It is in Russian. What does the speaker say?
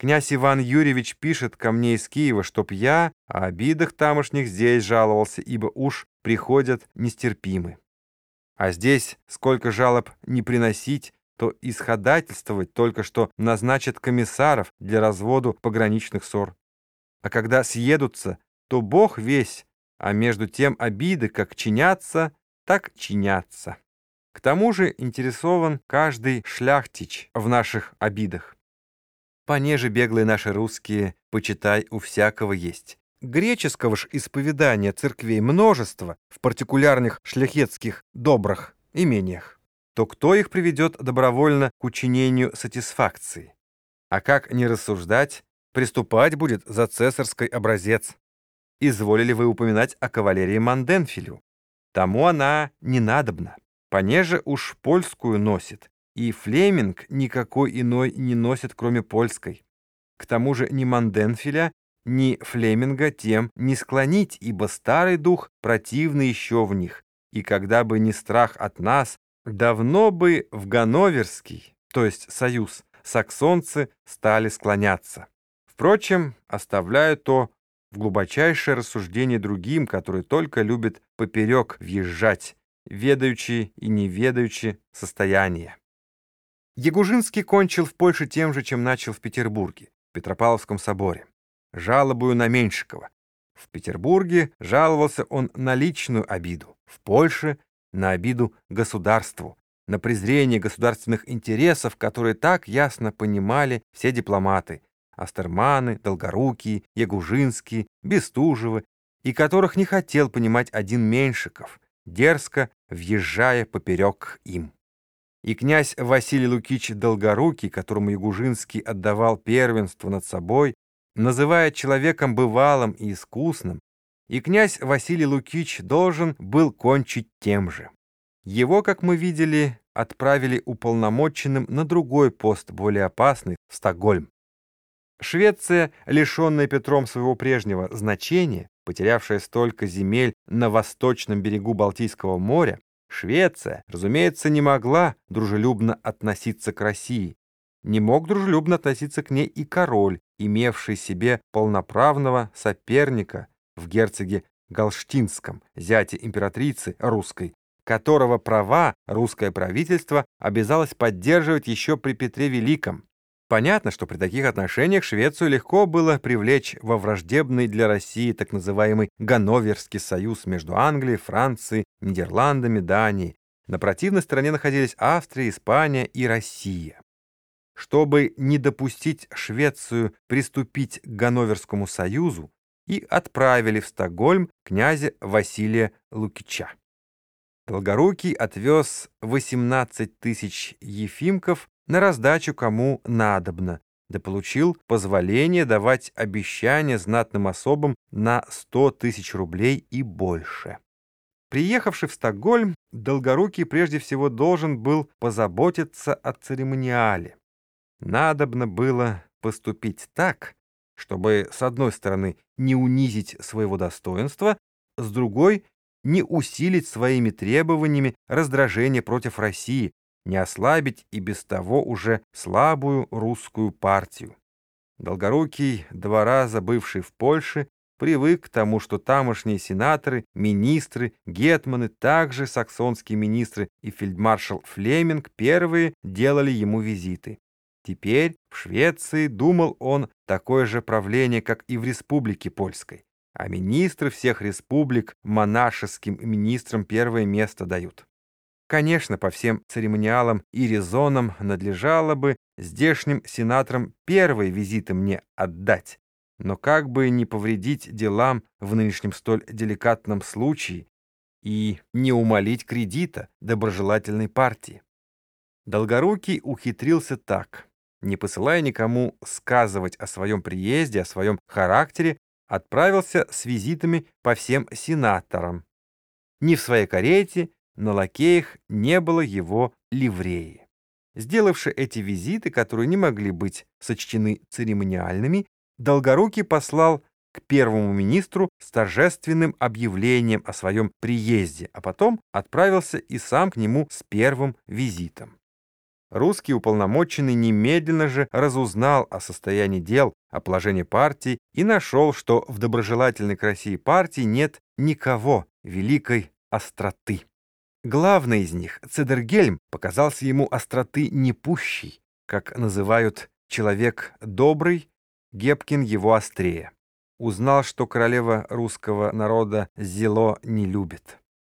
Князь Иван Юрьевич пишет ко мне из Киева, чтоб я о обидах тамошних здесь жаловался, ибо уж приходят нестерпимы. А здесь сколько жалоб не приносить, то исходательствовать только что назначат комиссаров для разводу пограничных ссор. А когда съедутся, то Бог весь, а между тем обиды как чинятся, так чинятся. К тому же интересован каждый шляхтич в наших обидах. Понеже беглые наши русские, почитай, у всякого есть. Греческого ж исповедания церквей множество в партикулярных шляхетских добрых имениях. То кто их приведет добровольно к учинению сатисфакции? А как не рассуждать, приступать будет за цесарский образец. Изволили вы упоминать о кавалерии Манденфилю. Тому она не надобна. Понеже уж польскую носит, и Флеминг никакой иной не носит, кроме польской. К тому же ни Манденфеля, ни Флеминга тем не склонить, ибо старый дух противный еще в них, и когда бы не страх от нас, давно бы в Ганноверский, то есть союз, саксонцы стали склоняться. Впрочем, оставляю то в глубочайшее рассуждение другим, которые только любят поперек въезжать, ведаючи и не ведаючи состояние. Ягужинский кончил в Польше тем же, чем начал в Петербурге, в Петропавловском соборе. Жалобую на Меньшикова. В Петербурге жаловался он на личную обиду, в Польше — на обиду государству, на презрение государственных интересов, которые так ясно понимали все дипломаты — Астерманы, Долгорукие, Ягужинские, Бестужевы, и которых не хотел понимать один Меньшиков, дерзко въезжая поперек им. И князь Василий Лукич Долгорукий, которому Ягужинский отдавал первенство над собой, называя человеком бывалым и искусным, и князь Василий Лукич должен был кончить тем же. Его, как мы видели, отправили уполномоченным на другой пост, более опасный, в Стокгольм. Швеция, лишенная Петром своего прежнего значения, потерявшая столько земель на восточном берегу Балтийского моря, Швеция, разумеется, не могла дружелюбно относиться к России. Не мог дружелюбно относиться к ней и король, имевший себе полноправного соперника в герцоге Галштинском, зяте императрицы русской, которого права русское правительство обязалось поддерживать еще при Петре Великом. Понятно, что при таких отношениях Швецию легко было привлечь во враждебный для России так называемый Ганноверский союз между Англией, Францией, Нидерландами, Данией. На противной стороне находились Австрия, Испания и Россия. Чтобы не допустить Швецию приступить к Ганноверскому союзу, и отправили в Стокгольм князя Василия Лукича. Долгорукий отвез 18 тысяч ефимков на раздачу кому надобно, да получил позволение давать обещания знатным особам на 100 тысяч рублей и больше. Приехавший в Стокгольм, Долгорукий прежде всего должен был позаботиться о церемониале. Надобно было поступить так, чтобы, с одной стороны, не унизить своего достоинства, с другой — не усилить своими требованиями раздражение против России, не ослабить и без того уже слабую русскую партию. Долгорукий, два раза бывший в Польше, привык к тому, что тамошние сенаторы, министры, гетманы, также саксонские министры и фельдмаршал Флеминг первые делали ему визиты. Теперь в Швеции думал он такое же правление, как и в Республике Польской, а министры всех республик монашеским министрам первое место дают. Конечно, по всем церемониалам и резонам надлежало бы здешним сенаторам первые визиты мне отдать, но как бы не повредить делам в нынешнем столь деликатном случае и не умолить кредита доброжелательной партии. Долгорукий ухитрился так, не посылая никому сказывать о своем приезде, о своем характере, отправился с визитами по всем сенаторам. Ни в своей карете, на лакеях не было его ливреи. Сделавши эти визиты, которые не могли быть сочтены церемониальными, Долгорукий послал к первому министру с торжественным объявлением о своем приезде, а потом отправился и сам к нему с первым визитом. Русский уполномоченный немедленно же разузнал о состоянии дел, о положении партии и нашел, что в доброжелательной к России партии нет никого великой остроты. Главный из них, Цедергельм, показался ему остроты непущей, как называют человек добрый, Гепкин его острее. Узнал, что королева русского народа зело не любит.